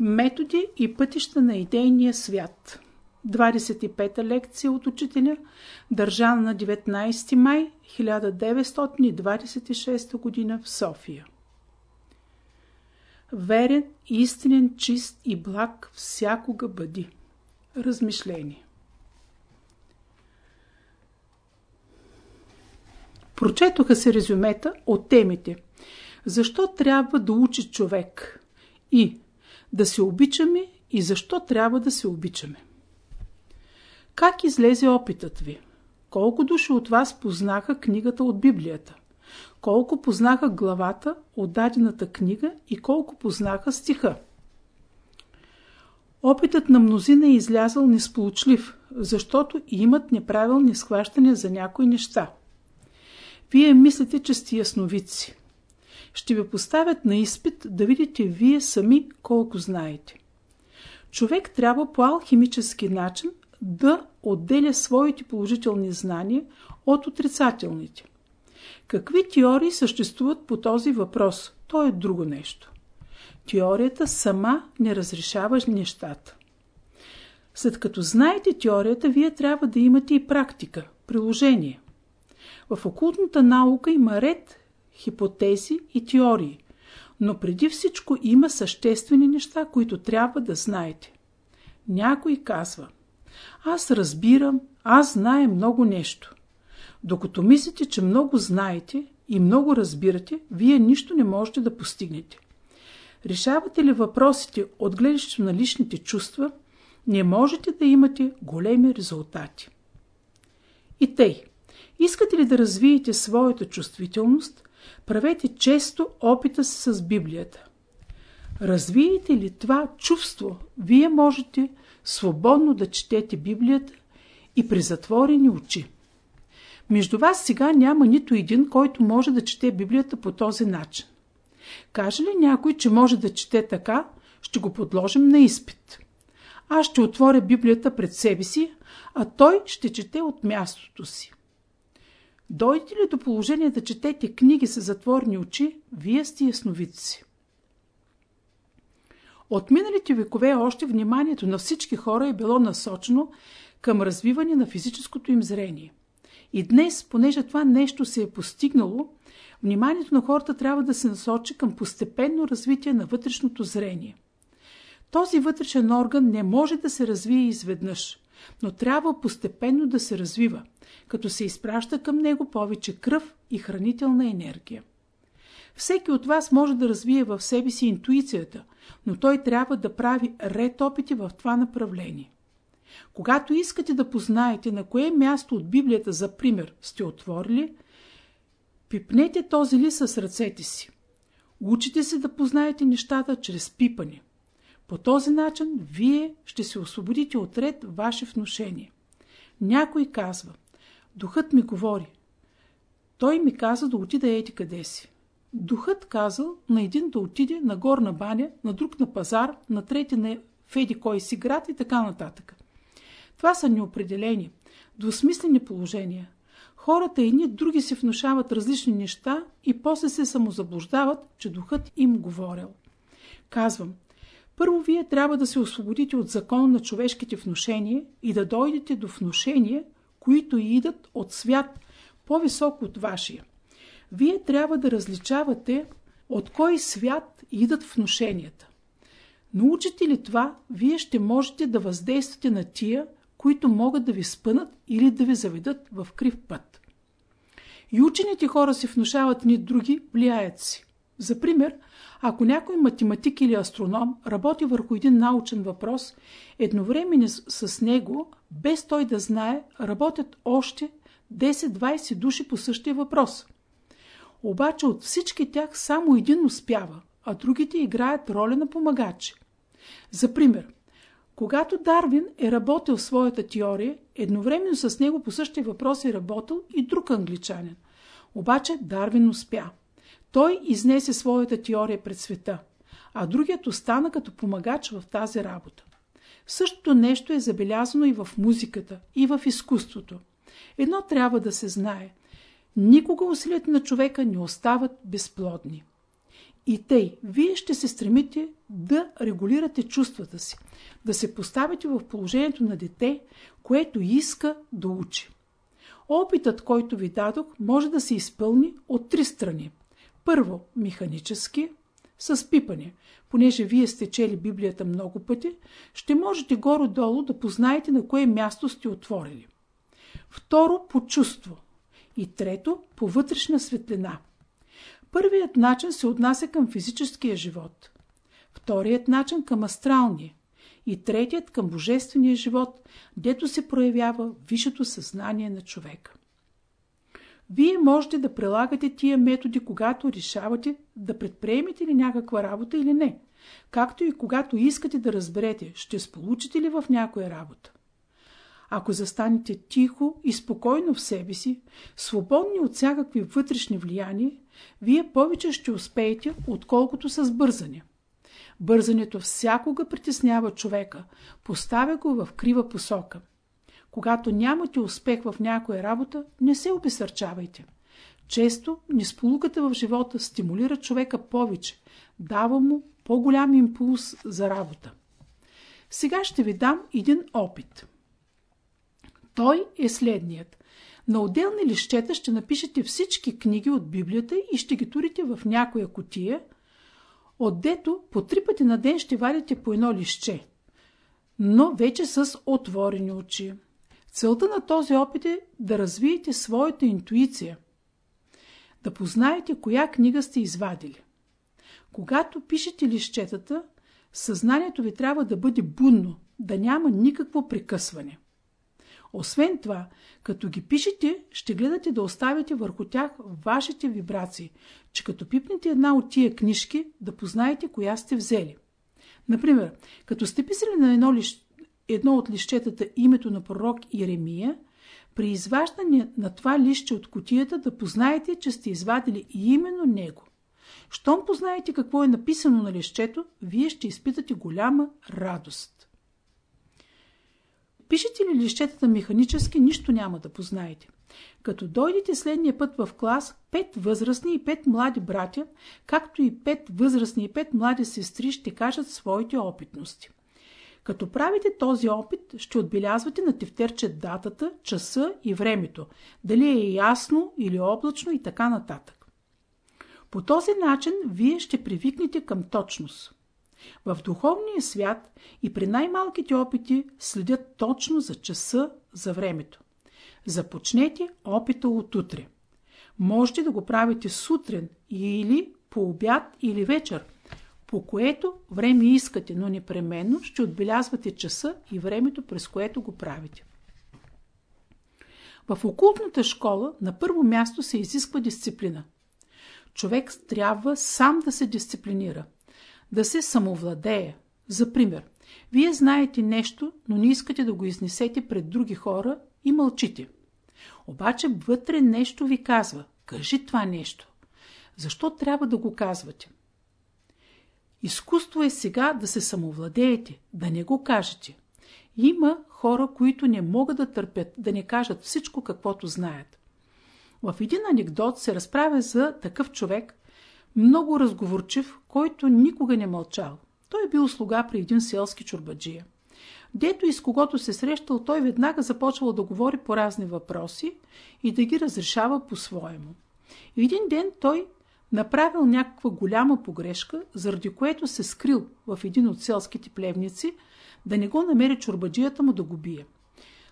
Методи и пътища на идейния свят 25-та лекция от учителя, държана на 19 май 1926 г. в София. Верен, истинен, чист и благ всякога бъди. Размишление Прочетоха се резюмета от темите Защо трябва да учи човек? И Да се обичаме и защо трябва да се обичаме? Как излезе опитът ви? Колко души от вас познаха книгата от Библията? Колко познаха главата от дадената книга и колко познаха стиха? Опитът на мнозина е излязъл несполучлив, защото имат неправилни схващания за някои неща. Вие мислите, че сте ясновици. Ще ви поставят на изпит да видите вие сами колко знаете. Човек трябва по алхимически начин да отделя своите положителни знания от отрицателните. Какви теории съществуват по този въпрос? То е друго нещо. Теорията сама не разрешава нещата. След като знаете теорията, вие трябва да имате и практика, приложение. В окултната наука има ред хипотези и теории, но преди всичко има съществени неща, които трябва да знаете. Някой казва, аз разбирам, аз знае много нещо. Докато мислите, че много знаете и много разбирате, вие нищо не можете да постигнете. Решавате ли въпросите от гледащето на личните чувства, не можете да имате големи резултати. И тъй, искате ли да развиете своята чувствителност, правете често опита си с Библията. Развиете ли това чувство, вие можете свободно да четете Библията и при затворени очи. Между вас сега няма нито един, който може да чете Библията по този начин. Каже ли някой, че може да чете така, ще го подложим на изпит. Аз ще отворя Библията пред себе си, а той ще чете от мястото си. Дойдете ли до положение да четете книги с затворни очи, вие сте ясновидци. От миналите векове още вниманието на всички хора е било насочено към развиване на физическото им зрение. И днес, понеже това нещо се е постигнало, вниманието на хората трябва да се насочи към постепенно развитие на вътрешното зрение. Този вътрешен орган не може да се развие изведнъж, но трябва постепенно да се развива, като се изпраща към него повече кръв и хранителна енергия. Всеки от вас може да развие в себе си интуицията, но той трябва да прави ред опити в това направление. Когато искате да познаете на кое място от Библията, за пример, сте отворили, пипнете този лист с ръцете си. Учите се да познаете нещата чрез пипане. По този начин вие ще се освободите от ред ваше вношение. Някой казва, духът ми говори. Той ми каза да отида ети къде си. Духът казал на един да отиде на горна баня, на друг на пазар, на трети на Феди кой си град и така нататък. Това са неопределени, двусмислени положения. Хората едни други се внушават различни неща и после се самозаблуждават, че духът им говорил. Казвам, първо вие трябва да се освободите от закона на човешките внушения и да дойдете до внушения, които идат от свят по-високо от вашия вие трябва да различавате от кой свят идат внушенията. Научите ли това, вие ще можете да въздействате на тия, които могат да ви спънат или да ви заведат в крив път. И учените хора се внушават ни други, влияят си. За пример, ако някой математик или астроном работи върху един научен въпрос, едновременно с него, без той да знае, работят още 10-20 души по същия въпрос. Обаче от всички тях само един успява, а другите играят роля на помагачи. За пример, когато Дарвин е работил своята теория, едновременно с него по същия въпрос е работил и друг англичанин. Обаче Дарвин успя. Той изнесе своята теория пред света, а другият остана като помагач в тази работа. Същото нещо е забелязано и в музиката, и в изкуството. Едно трябва да се знае – Никога усилията на човека не остават безплодни. И тъй, вие ще се стремите да регулирате чувствата си, да се поставите в положението на дете, което иска да учи. Опитът, който ви дадох, може да се изпълни от три страни. Първо, механически, с пипане. Понеже вие сте чели Библията много пъти, ще можете горе-долу да познаете на кое място сте отворили. Второ, по чувство. И трето, по вътрешна светлина. Първият начин се отнася към физическия живот. Вторият начин към астралния. И третият към божествения живот, дето се проявява висшето съзнание на човека. Вие можете да прилагате тия методи, когато решавате да предприемете ли някаква работа или не, както и когато искате да разберете, ще сполучите ли в някоя работа. Ако застанете тихо и спокойно в себе си, свободни от всякакви вътрешни влияния, вие повече ще успеете, отколкото с бързане. Бързането всякога притеснява човека, поставя го в крива посока. Когато нямате успех в някоя работа, не се обесърчавайте. Често несполуката в живота стимулира човека повече, дава му по-голям импулс за работа. Сега ще ви дам един опит. Той е следният. На отделни лищета ще напишете всички книги от Библията и ще ги турите в някоя котия, отдето по три пъти на ден ще вадите по едно лище, но вече с отворени очи. Целта на този опит е да развиете своята интуиция, да познаете коя книга сте извадили. Когато пишете лищетата, съзнанието ви трябва да бъде будно, да няма никакво прекъсване. Освен това, като ги пишете, ще гледате да оставите върху тях вашите вибрации, че като пипнете една от тия книжки, да познаете коя сте взели. Например, като сте писали на едно, лищ... едно от лищетата името на пророк Иеремия, при изваждане на това лище от котията да познаете, че сте извадили именно него. Щом познаете какво е написано на лището, вие ще изпитате голяма радост. Пишете ли лищетата механически, нищо няма да познаете. Като дойдете следния път в клас, пет възрастни и пет млади братя, както и пет възрастни и пет млади сестри ще кажат своите опитности. Като правите този опит, ще отбелязвате на тефтерче датата, часа и времето, дали е ясно или облачно и така нататък. По този начин вие ще привикнете към точност. В духовния свят и при най-малките опити следят точно за часа, за времето. Започнете опита от утре. Можете да го правите сутрин или по обяд или вечер, по което време искате, но непременно ще отбелязвате часа и времето, през което го правите. В окултната школа на първо място се изисква дисциплина. Човек трябва сам да се дисциплинира да се самовладее. За пример, вие знаете нещо, но не искате да го изнесете пред други хора и мълчите. Обаче вътре нещо ви казва. Кажи това нещо. Защо трябва да го казвате? Изкуство е сега да се самовладеете, да не го кажете. Има хора, които не могат да търпят да не кажат всичко каквото знаят. В един анекдот се разправя за такъв човек, много разговорчив, който никога не мълчал. Той е бил слуга при един селски чурбаджия. Дето и с когото се срещал, той веднага започвал да говори по разни въпроси и да ги разрешава по-своему. Един ден той направил някаква голяма погрешка, заради което се скрил в един от селските плевници, да не го намери чурбаджията му да го бие.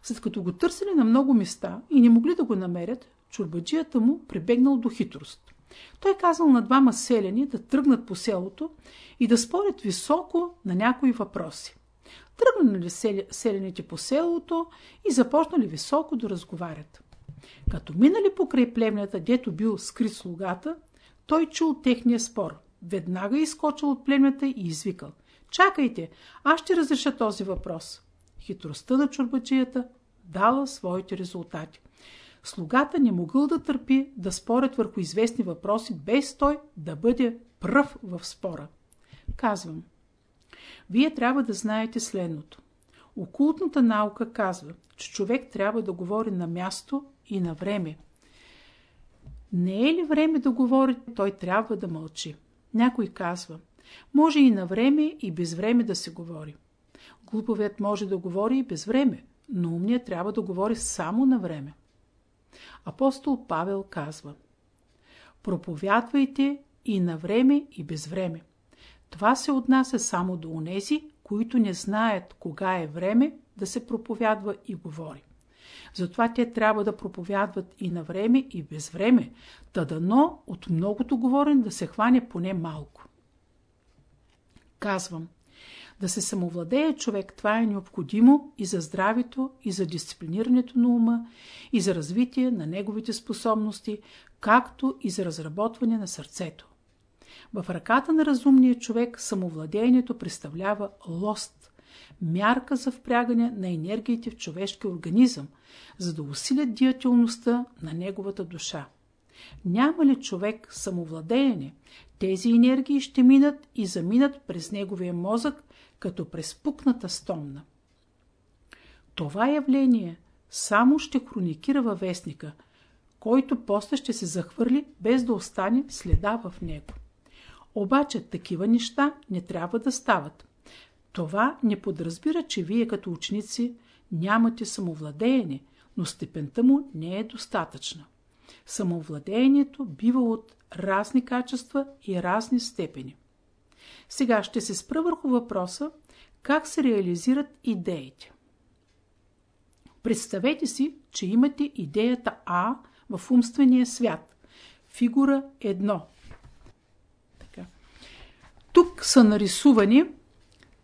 След като го търсили на много места и не могли да го намерят, чурбаджията му прибегнал до хитрост. Той казал на двама селени да тръгнат по селото и да спорят високо на някои въпроси. Тръгнали селените по селото и започнали високо да разговарят. Като минали покрай племнята, дето бил скрит слугата, той чул техния спор. Веднага изкочил от племнята и извикал. Чакайте, аз ще разреша този въпрос. Хитростта на чурбачията дала своите резултати слугата не могъл да търпи да спорят върху известни въпроси, без той да бъде пръв в спора. Казвам, вие трябва да знаете следното. Окултната наука казва, че човек трябва да говори на място и на време. Не е ли време да говори, той трябва да мълчи. Някой казва, може и на време и без време да се говори. Глуповият може да говори и без време, но умният трябва да говори само на време. Апостол Павел казва Проповядвайте и на време и без време. Това се отнася само до онези, които не знаят кога е време да се проповядва и говори. Затова те трябва да проповядват и на време, и без време, да дано от многото говорен да се хване поне малко. Казвам, да се самовладее човек, това е необходимо и за здравето, и за дисциплинирането на ума, и за развитие на неговите способности, както и за разработване на сърцето. В ръката на разумния човек самовладеенето представлява лост, мярка за впрягане на енергиите в човешкия организъм, за да усилят диятелността на неговата душа. Няма ли човек самовладеене, тези енергии ще минат и заминат през неговия мозък, като през пукната стомна. Това явление само ще хроникира във вестника, който после ще се захвърли без да остане следа в него. Обаче такива неща не трябва да стават. Това не подразбира, че вие като ученици нямате самовладеене, но степента му не е достатъчна. Самовладеението бива от разни качества и разни степени. Сега ще се спра върху въпроса как се реализират идеите. Представете си, че имате идеята А в умствения свят. Фигура 1. Така. Тук са нарисувани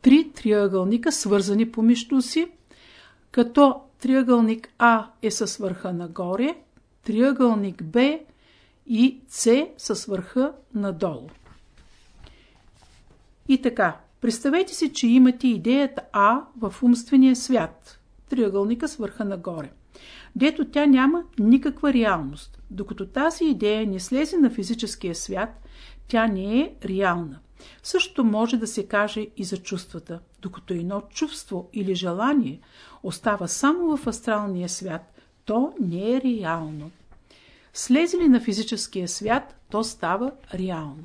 три триъгълника, свързани помежду си, като триъгълник А е с върха нагоре, триъгълник Б и С с върха надолу. И така, представете си, че имате идеята А в умствения свят, триъгълника с върха нагоре, дето тя няма никаква реалност. Докато тази идея не слезе на физическия свят, тя не е реална. Също може да се каже и за чувствата, докато едно чувство или желание остава само в астралния свят, то не е реално. Слезе ли на физическия свят, то става реално.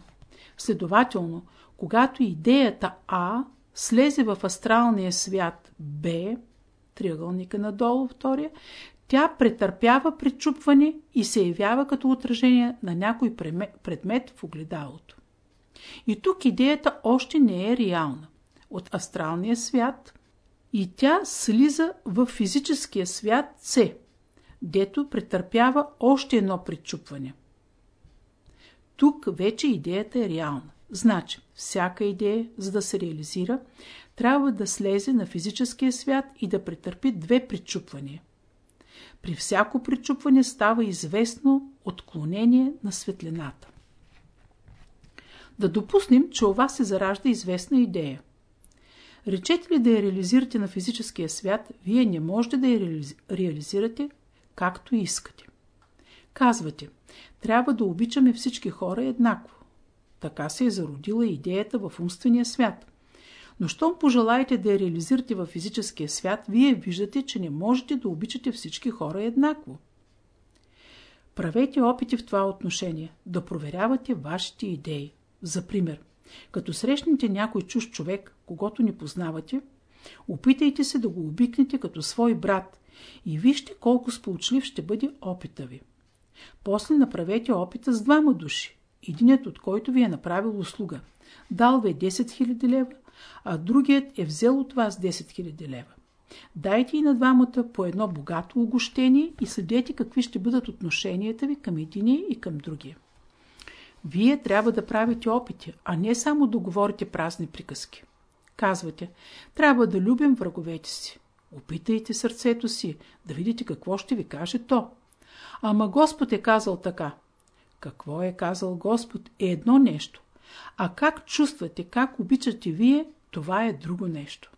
Следователно, когато идеята А слезе в астралния свят Б, триъгълника надолу втория, тя претърпява пречупване и се явява като отражение на някой предмет в огледалото. И тук идеята още не е реална. От астралния свят и тя слиза в физическия свят С, дето претърпява още едно пречупване. Тук вече идеята е реална. Значи, всяка идея, за да се реализира, трябва да слезе на физическия свят и да претърпи две причупвания. При всяко причупване става известно отклонение на светлината. Да допуснем, че у вас се заражда известна идея. Речете ли да я реализирате на физическия свят, вие не можете да я реализирате както искате. Казвате, трябва да обичаме всички хора еднакво. Така се е зародила идеята в умствения свят. Но щом пожелаете да я реализирате в физическия свят, вие виждате, че не можете да обичате всички хора еднакво. Правете опити в това отношение, да проверявате вашите идеи. За пример, като срещнете някой чуж човек, когато не познавате, опитайте се да го обикнете като свой брат и вижте колко сполучлив ще бъде опита ви. После направете опита с двама души единият от който ви е направил услуга. Дал ви 10 000 лева, а другият е взел от вас 10 000 лева. Дайте и на двамата по едно богато огощение и следете какви ще бъдат отношенията ви към единия и към другия. Вие трябва да правите опити, а не само да говорите празни приказки. Казвате, трябва да любим враговете си. Опитайте сърцето си, да видите какво ще ви каже то. Ама Господ е казал така. Какво е казал Господ е едно нещо, а как чувствате, как обичате вие, това е друго нещо.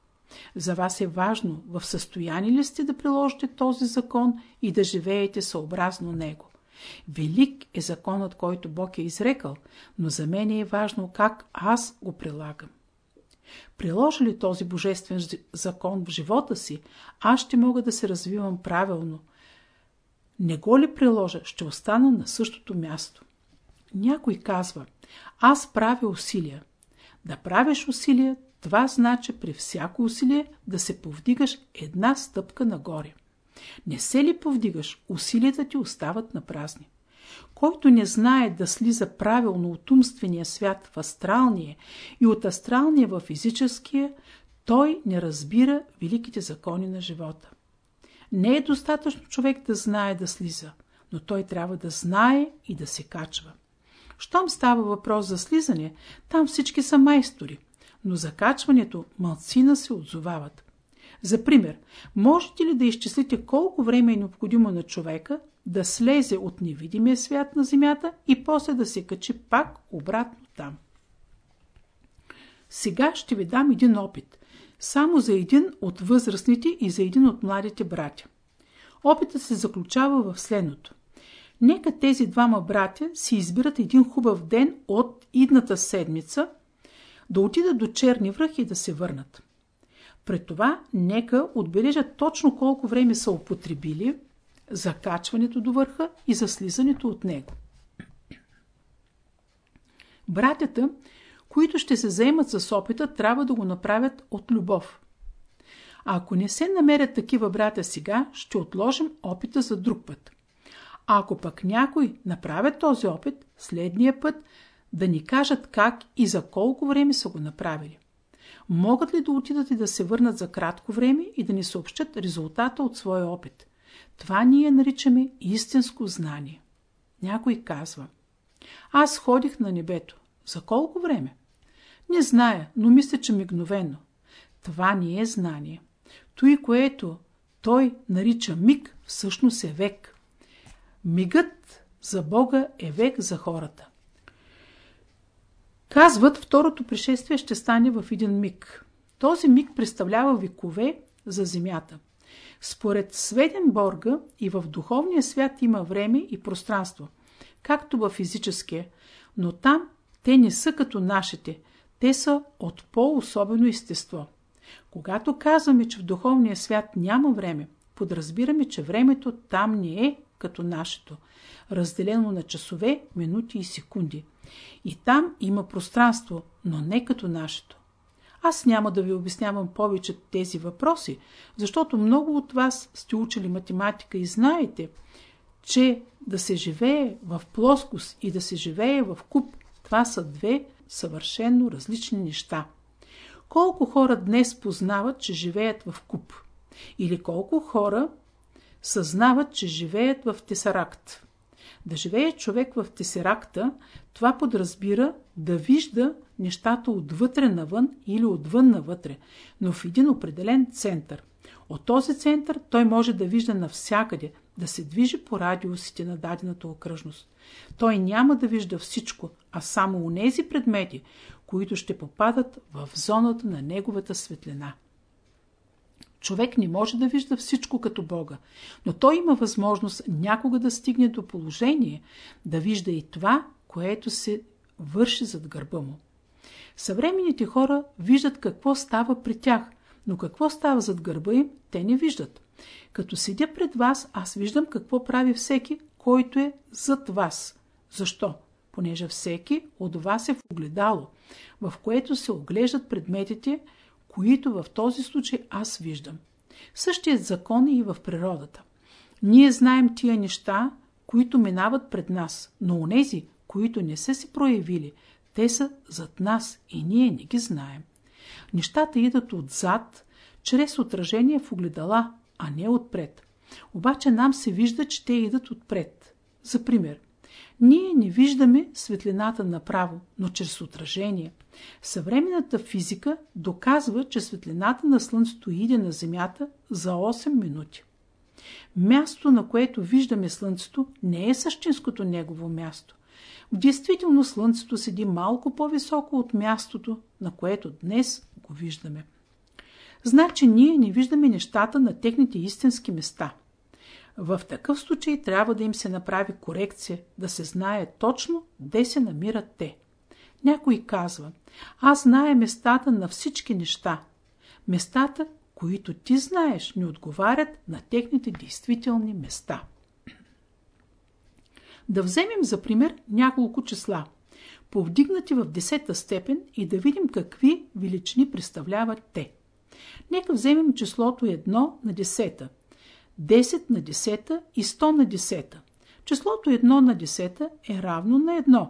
За вас е важно в състояние ли сте да приложите този закон и да живеете съобразно него. Велик е законът, който Бог е изрекал, но за мен е важно как аз го прилагам. Приложи ли този божествен закон в живота си, аз ще мога да се развивам правилно – не го ли приложа, ще остана на същото място. Някой казва, аз правя усилия. Да правиш усилия, това значи при всяко усилие да се повдигаш една стъпка нагоре. Не се ли повдигаш, усилията ти остават на празни. Който не знае да слиза правилно от умствения свят в астралния и от астралния в физическия, той не разбира великите закони на живота. Не е достатъчно човек да знае да слиза, но той трябва да знае и да се качва. Щом става въпрос за слизане, там всички са майстори, но за качването малцина се отзовават. За пример, можете ли да изчислите колко време е необходимо на човека да слезе от невидимия свят на Земята и после да се качи пак обратно там? Сега ще ви дам един опит, само за един от възрастните и за един от младите братя. Опитът се заключава в следното. Нека тези двама братя си избират един хубав ден от идната седмица да отидат до Черни връх и да се върнат. Пред това нека отбележат точно колко време са употребили за качването до върха и за слизането от него. Братята, които ще се заемат с опита, трябва да го направят от любов. А ако не се намерят такива братя сега, ще отложим опита за друг път. А ако пък някой направят този опит, следния път да ни кажат как и за колко време са го направили. Могат ли да отидат и да се върнат за кратко време и да ни съобщат резултата от своя опит? Това ние наричаме истинско знание. Някой казва, аз ходих на небето. За колко време? Не зная, но мисля, че мигновено. Това не е знание. Той, което той нарича миг, всъщност е век. Мигът за Бога е век за хората. Казват, второто пришествие ще стане в един миг. Този миг представлява векове за Земята. Според Сведенборга и в духовния свят има време и пространство, както в физическия, но там те не са като нашите, те са от по-особено естество. Когато казваме, че в духовния свят няма време, подразбираме, че времето там не е като нашето, разделено на часове, минути и секунди. И там има пространство, но не като нашето. Аз няма да ви обяснявам повече тези въпроси, защото много от вас сте учили математика и знаете, че да се живее в плоскост и да се живее в куб, това са две съвършенно различни неща. Колко хора днес познават, че живеят в куб? Или колко хора съзнават, че живеят в тесаракт? Да живее човек в тесеракта, това подразбира да вижда нещата отвътре навън или отвън навътре, но в един определен център. От този център той може да вижда навсякъде, да се движи по радиусите на дадената окръжност. Той няма да вижда всичко, а само унези предмети, които ще попадат в зоната на неговата светлина. Човек не може да вижда всичко като Бога, но той има възможност някога да стигне до положение да вижда и това, което се върши зад гърба му. Съвременните хора виждат какво става при тях, но какво става зад гърба им, те не виждат. Като седя пред вас, аз виждам какво прави всеки, който е зад вас. Защо? Понеже всеки от вас е в огледало, в което се оглеждат предметите, които в този случай аз виждам. Същият закон е и в природата. Ние знаем тия неща, които минават пред нас, но онези, които не са се проявили, те са зад нас и ние не ги знаем. Нещата идат отзад, чрез отражение в огледала, а не отпред. Обаче нам се вижда, че те идат отпред. За пример, ние не виждаме светлината направо, но чрез отражение. Съвременната физика доказва, че светлината на Слънцето иде на Земята за 8 минути. Място, на което виждаме Слънцето, не е същинското негово място. В действително Слънцето седи малко по-високо от мястото, на което днес го виждаме. Значи ние не виждаме нещата на техните истински места – в такъв случай трябва да им се направи корекция, да се знае точно къде се намират те. Някой казва, аз зная местата на всички неща. Местата, които ти знаеш, не отговарят на техните действителни места. Да вземем за пример няколко числа, повдигнати в десета степен и да видим какви величини представляват те. Нека вземем числото 1 на десета, 10 на десета и 100 на десета. Числото 1 на десета е равно на 1.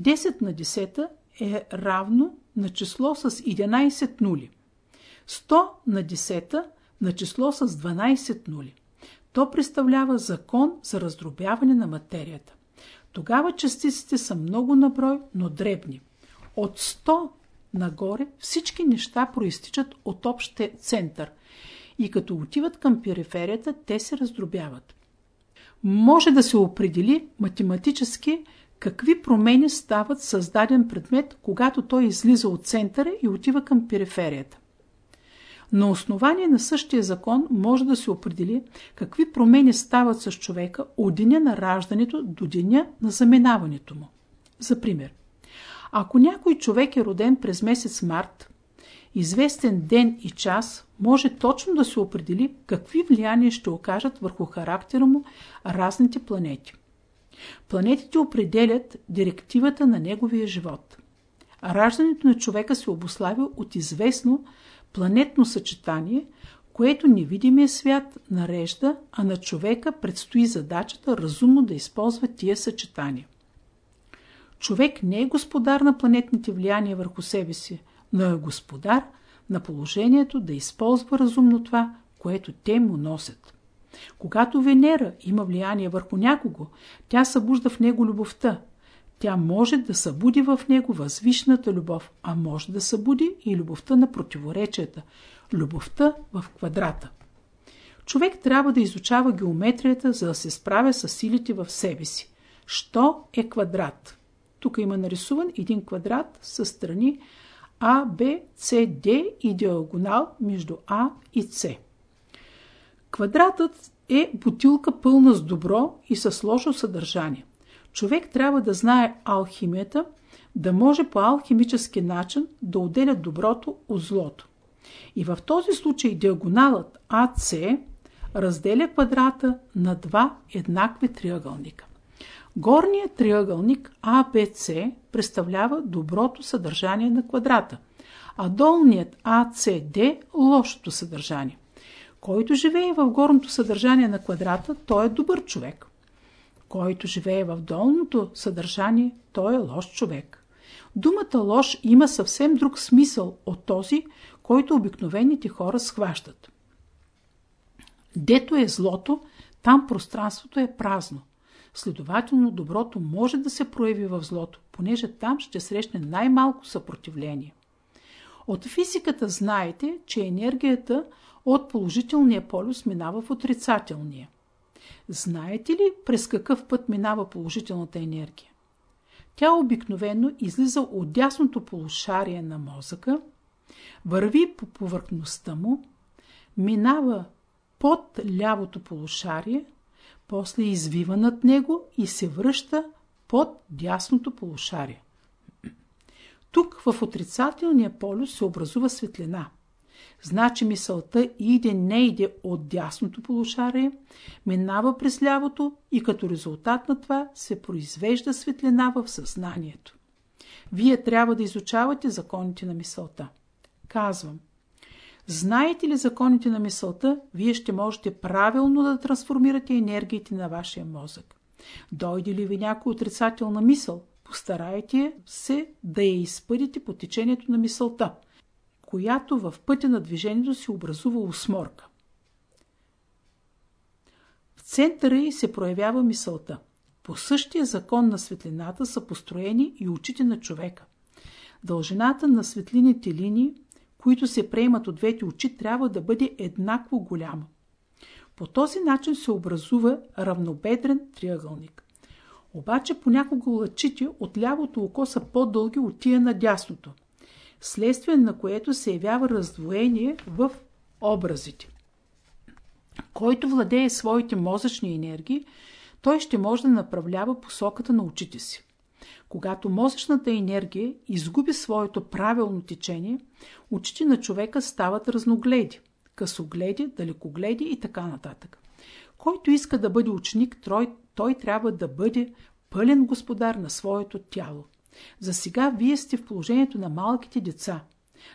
10 на десета е равно на число с 11 нули. 100 на десета на число с 12 нули. То представлява закон за раздробяване на материята. Тогава частиците са много наброй, но дребни. От 100 нагоре всички неща проистичат от общия център и като отиват към периферията, те се раздробяват. Може да се определи математически какви промени стават създаден предмет, когато той излиза от центъра и отива към периферията. На основание на същия закон може да се определи какви промени стават с човека от деня на раждането до деня на заминаването му. За пример, ако някой човек е роден през месец март, известен ден и час може точно да се определи какви влияния ще окажат върху характера му разните планети. Планетите определят директивата на неговия живот. Раждането на човека се обославя от известно планетно съчетание, което невидимия свят нарежда, а на човека предстои задачата разумно да използва тия съчетания. Човек не е господар на планетните влияния върху себе си, е господар на положението да използва разумно това, което те му носят. Когато Венера има влияние върху някого, тя събужда в него любовта. Тя може да събуди в него възвишната любов, а може да събуди и любовта на противоречията, любовта в квадрата. Човек трябва да изучава геометрията, за да се справя с силите в себе си. Що е квадрат? Тук има нарисуван един квадрат с страни А, Б, С, Д и диагонал между А и С. Квадратът е бутилка пълна с добро и с лошо съдържание. Човек трябва да знае алхимията, да може по алхимически начин да отделя доброто от злото. И в този случай диагоналът АЦ разделя квадрата на два еднакви триъгълника. Горният триъгълник ABC представлява доброто съдържание на квадрата, а долният ACD – лошото съдържание. Който живее в горното съдържание на квадрата, той е добър човек. Който живее в долното съдържание, той е лош човек. Думата лош има съвсем друг смисъл от този, който обикновените хора схващат. Дето е злото, там пространството е празно. Следователно, доброто може да се прояви в злото, понеже там ще срещне най-малко съпротивление. От физиката знаете, че енергията от положителния полюс минава в отрицателния. Знаете ли през какъв път минава положителната енергия? Тя обикновено излиза от дясното полушарие на мозъка, върви по повърхността му, минава под лявото полушарие, после извива над него и се връща под дясното полушарие. Тук в отрицателния полюс се образува светлина. Значи мисълта иде не иде от дясното полушарие, минава през лявото и като резултат на това се произвежда светлина в съзнанието. Вие трябва да изучавате законите на мисълта. Казвам, знаете ли законите на мисълта, вие ще можете правилно да трансформирате енергиите на вашия мозък. Дойде ли ви някоя отрицателна мисъл, постарайте се да я изпъдите по течението на мисълта – която в пътя на движението се образува усморка. В центъра й се проявява мисълта. По същия закон на светлината са построени и очите на човека. Дължината на светлините линии, които се приемат от двете очи, трябва да бъде еднакво голяма. По този начин се образува равнобедрен триъгълник. Обаче понякога лъчите от лявото око са по-дълги от тия на дясното – следствие на което се явява раздвоение в образите. Който владее своите мозъчни енергии, той ще може да направлява посоката на очите си. Когато мозъчната енергия изгуби своето правилно течение, очите на човека стават разногледи, късогледи, далекогледи и така нататък. Който иска да бъде ученик, той трябва да бъде пълен господар на своето тяло. За сега вие сте в положението на малките деца.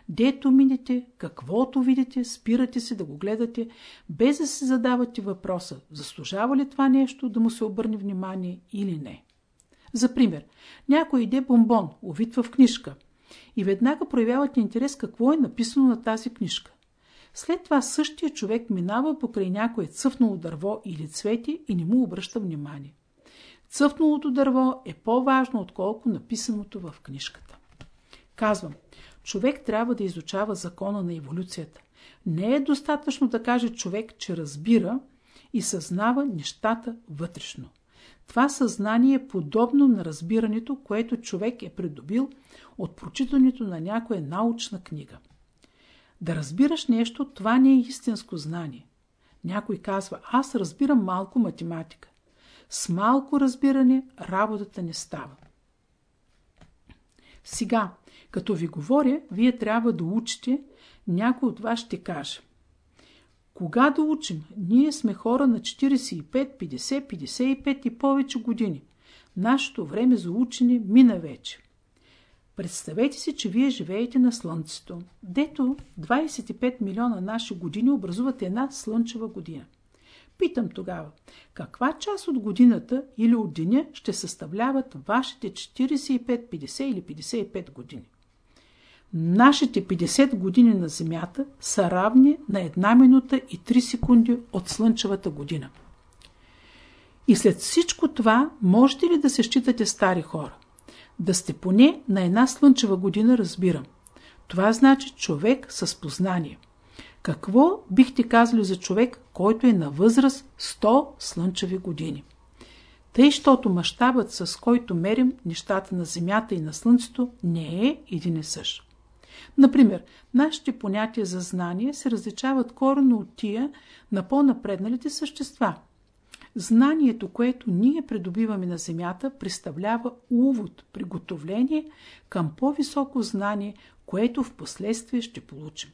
Дето минете, каквото видите, спирате се да го гледате, без да се задавате въпроса, заслужава ли това нещо да му се обърне внимание или не. За пример, някой иде бомбон, увитва в книжка и веднага проявявате интерес какво е написано на тази книжка. След това същия човек минава покрай някое цъфнало дърво или цвети и не му обръща внимание. Цъфналото дърво е по-важно, отколко написаното в книжката. Казвам, човек трябва да изучава закона на еволюцията. Не е достатъчно да каже човек, че разбира и съзнава нещата вътрешно. Това съзнание е подобно на разбирането, което човек е придобил от прочитането на някоя научна книга. Да разбираш нещо, това не е истинско знание. Някой казва, аз разбирам малко математика. С малко разбиране работата не става. Сега, като ви говоря, вие трябва да учите, някой от вас ще каже. Кога да учим? Ние сме хора на 45, 50, 55 и повече години. Нашето време за учене мина вече. Представете си, че вие живеете на Слънцето, дето 25 милиона наши години образуват една слънчева година. Питам тогава, каква част от годината или от деня ще съставляват вашите 45, 50 или 55 години? Нашите 50 години на Земята са равни на една минута и 3 секунди от Слънчевата година. И след всичко това, можете ли да се считате стари хора? Да сте поне на една слънчева година, разбирам. Това значи човек с познание. Какво бихте казали за човек, който е на възраст 100 слънчеви години? Тъй, щото мащабът, с който мерим нещата на Земята и на Слънцето, не е един и същ. Например, нашите понятия за знание се различават коренно от тия на по-напредналите същества – Знанието, което ние придобиваме на Земята, представлява увод, приготовление към по-високо знание, което в последствие ще получим.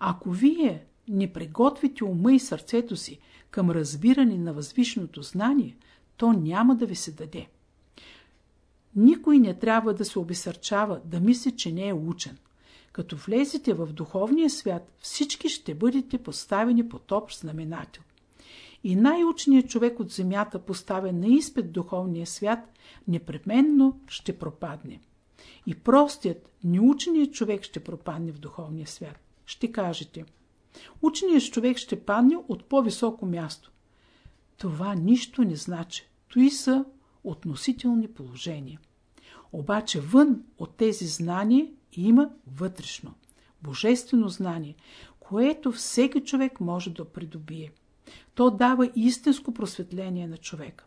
Ако вие не приготвите ума и сърцето си към разбиране на възвишеното знание, то няма да ви се даде. Никой не трябва да се обесърчава, да мисли, че не е учен. Като влезете в духовния свят, всички ще бъдете поставени под общ знаменател. И най-учният човек от земята, поставен на изпит духовния свят, непременно ще пропадне. И простият, неученият човек ще пропадне в духовния свят. Ще кажете, ученият човек ще падне от по-високо място. Това нищо не значи. Тои са относителни положения. Обаче вън от тези знания има вътрешно, божествено знание, което всеки човек може да придобие. То дава истинско просветление на човека.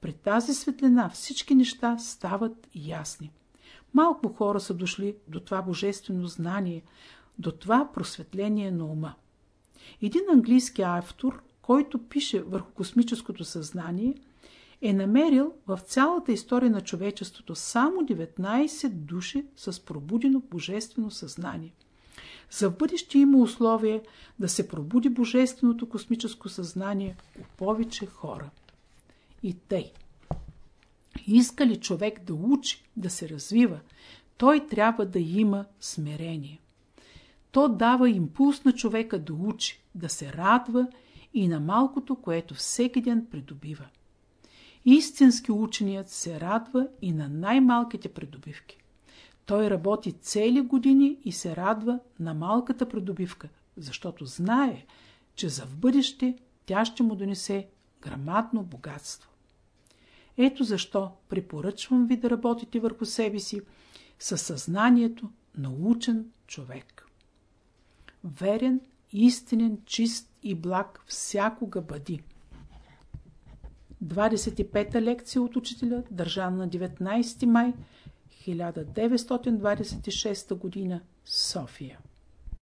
При тази светлина всички неща стават ясни. Малко хора са дошли до това божествено знание, до това просветление на ума. Един английски автор, който пише върху космическото съзнание, е намерил в цялата история на човечеството само 19 души с пробудено божествено съзнание – за бъдеще има условие да се пробуди божественото космическо съзнание у повече хора. И тъй. Иска ли човек да учи, да се развива, той трябва да има смирение. То дава импулс на човека да учи, да се радва и на малкото, което всеки ден придобива. Истински ученият се радва и на най-малките придобивки. Той работи цели години и се радва на малката придобивка, защото знае, че за в бъдеще тя ще му донесе грамадно богатство. Ето защо препоръчвам ви да работите върху себе си със съзнанието на учен човек. Верен, истинен, чист и благ всякога бъди. 25-та лекция от учителя, държана на 19 май 1926 г. София